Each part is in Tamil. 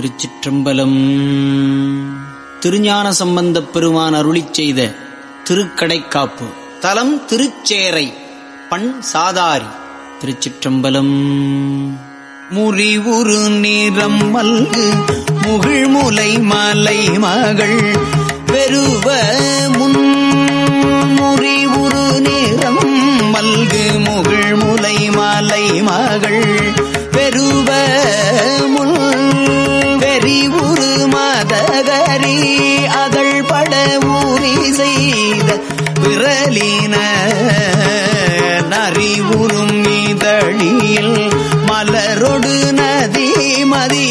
திருச்சிற்றம்பலம். திருஞான சம்பந்தப் பெருமான் அருளி செய்த திருக்கடைக்காப்பு. தலம் திருச்சேரை பண் சாதாரி திருச்சிற்றம்பலம். முறிவுறு நிறம் மல்கு முகிழ்முலை மலை மகள் பெருவ முன். முறிவுறு நிறம் மல்கு முகிழ்முலை மலை மகள் பெருவ ஏறி உரு மதகரி அகழ் பட ஊறி செய்த விரலின நறிவுறும் இதழியில் மலரொடு நதி மதி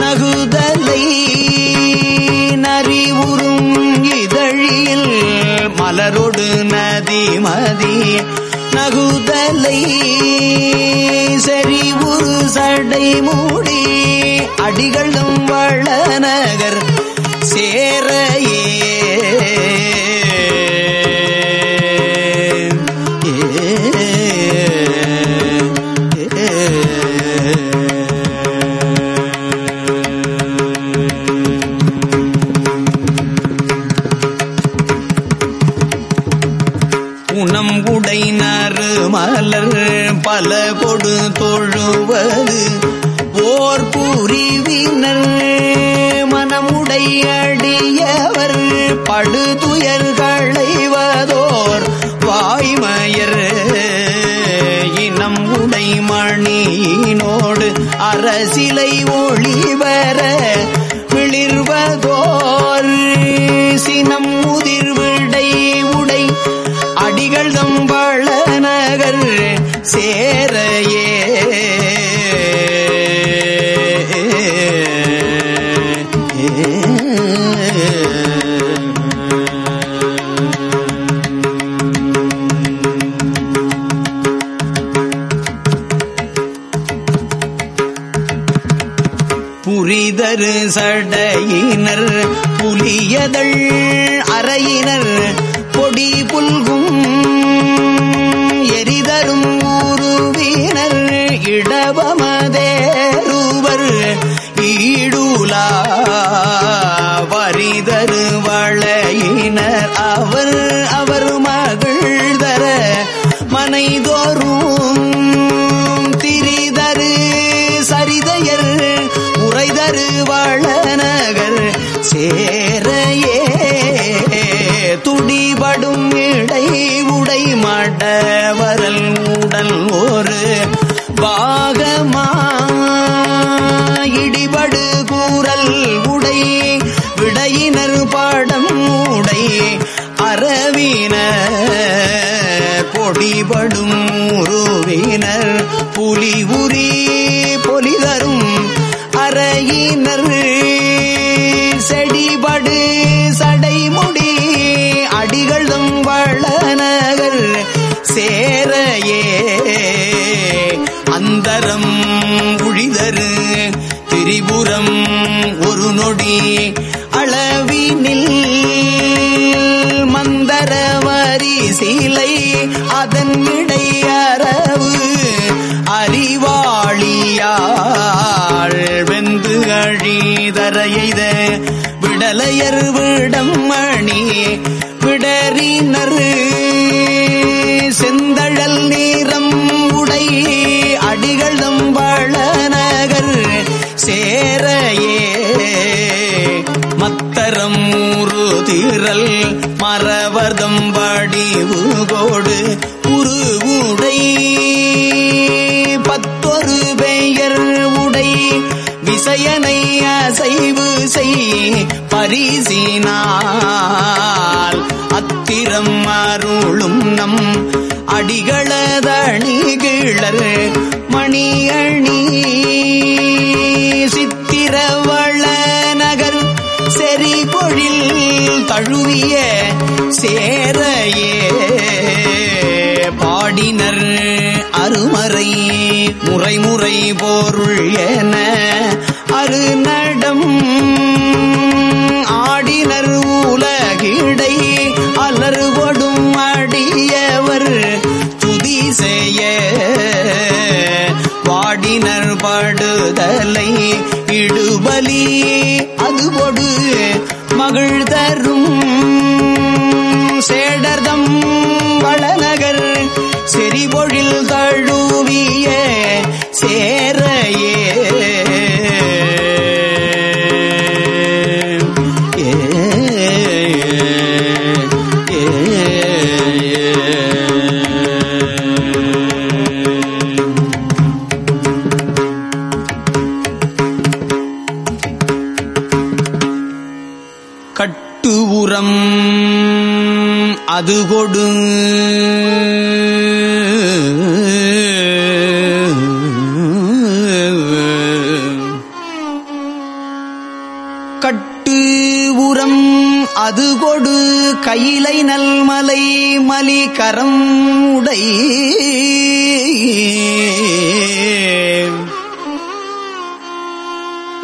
நகுதலை. நறிவுறும் இதழியில் மலரொடு நதி மதி நகுதலை. செறிவுறு சடை மூடி அடிகளும் வளநகர் சேரையே. உணம் உடை நறு மலர் பல கொடு தொழுவது. படுதுயர் களைவதோர் வாய்மயர். இனம் உடை மணியினோடு அரசிலை ஒளிவர விளிர்வதோர். சினம் புரிதரு சடையினர் புலியதள் அறையினர் பொடி புல்கும் எரிதரும் ஊருவினர் இடபமதேருவர் பொடிபடும் உருவினர் புலி உரி பொலிதரும் அறையினர். செடிபடு சடைமுடி அடிகளும் வளநகர் சேரையே. அந்தரம் உழிதரு திரிபுரம் ஒரு நொடி அளவினில் மந்தரம் அதன் இடையறவு அறிவாளியாள். வெந்து அழிதரையெய்த விடலையர் விடம் மணி விடறினர் செந்தழல் நீரம் உடை அடிகளும் வளநகர் சேரையே. மத்தரம் ஊரு தீரல் மரவர்தம் வடிவு கோடு உருவுடை. பத்தொரு பெயர் உடை விசயனை அசைவு செய் பரிசினால். அத்திரம் அருளும் நம் அடிகளதணிகிழர் மணியணி. அருமறை முறைமுறை போருள் என அருநடம். ஆடினர் உலகிடை அலறுபடும் அடியவர் துதி செய்ய. வாடினர் பாடுதலை இடுபலி அதுபொடு மகிழ்தரும். கரம் உடை.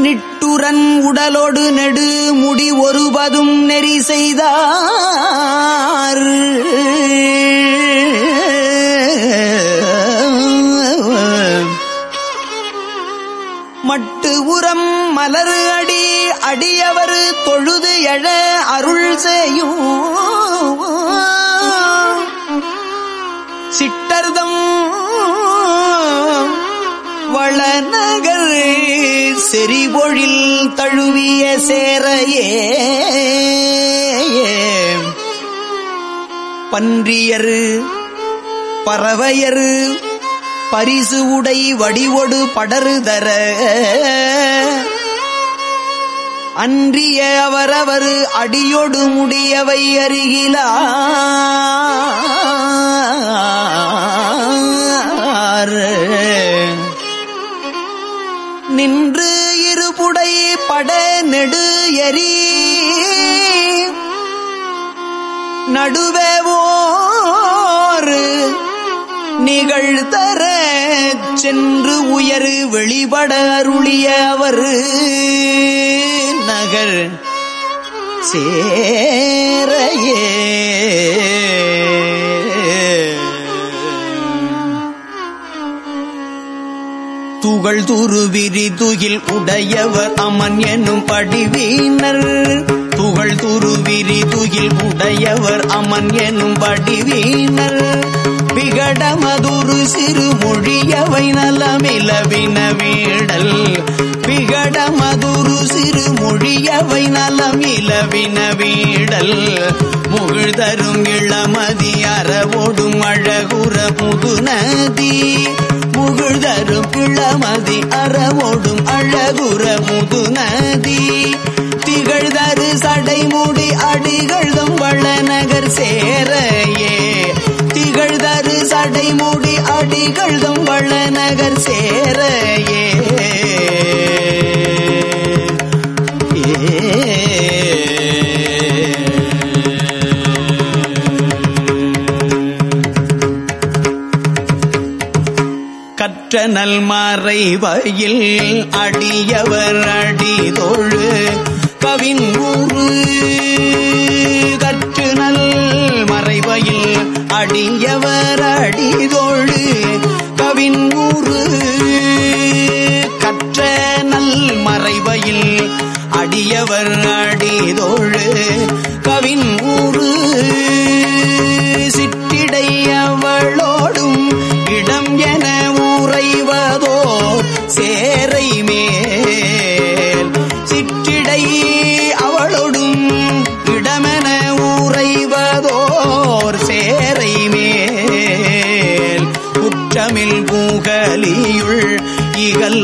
நிட்டுரன் உடலோடு நெடு முடி ஒருபதும் நெறி செய்தார். மட்டு உரம் மலரு அடி அடியவர் தொழுது எழ அருள் செய்யும். சிட்டர்தம் வளநகர் செறிபொழில் தழுவிய சேரையே. பன்றியர் பறவையர் பரிசு உடை வடிவொடு படருதர. அன்றிய அவரவர் அடியொடு முடியவை அருகிலா. நெடு எரி நடுவேவோர் நிகழ்தர சென்று உயரு வெளிபட அருளிய அவர். நகர் சேரையே. துகள் துருவிரி துகில் உடையவர் அமன் எனும் படிவீனர். துகள் துருவிரி துகில் உடையவர் அமன் எனும் படிவீனர். விகடமதுரு சிறு மொழியவை நலமிலவின வீடல் விகடமதுரு சிறு மொழியவை நலமிலவின வீடல் முகிழ் தரும் இளமதி அறவோடும் அழகுற முது நதி புகழ் தரும் இளமதி அறவோடும் அழகுற முது நதி முதுநதி. திகழ்தரு சடைமுடி அடிகழ்தும் வளநகர் சேரையே. திகழ் திகழ்தரு சடைமுடி அடிகழ்தும் வளநகர் சேரையே. கற்ற நல்மாறை வயில் அடியவர் அடிதொழு. கவின் ஊரு கற்று நல் மறைவையில் அடியவர் அடிதொழு. கவின் ஊரு கற்ற நல் மறைவையில் அடியவர் அடிதொழு. கவின் ஊரு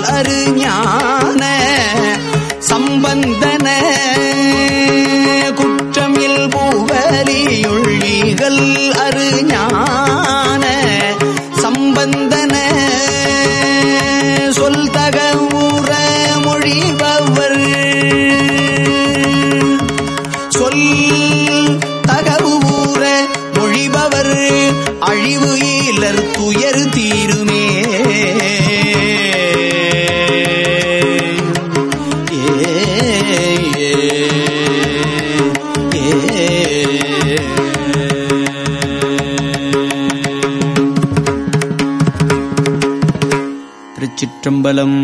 இகல் அருஞான சம்பந்தன. குற்றமில் பூவலியுள்ளிகள் இகல் அருஞான சம்பந்தன. சொல் தகவும் திருச்சிற்றம்பலம்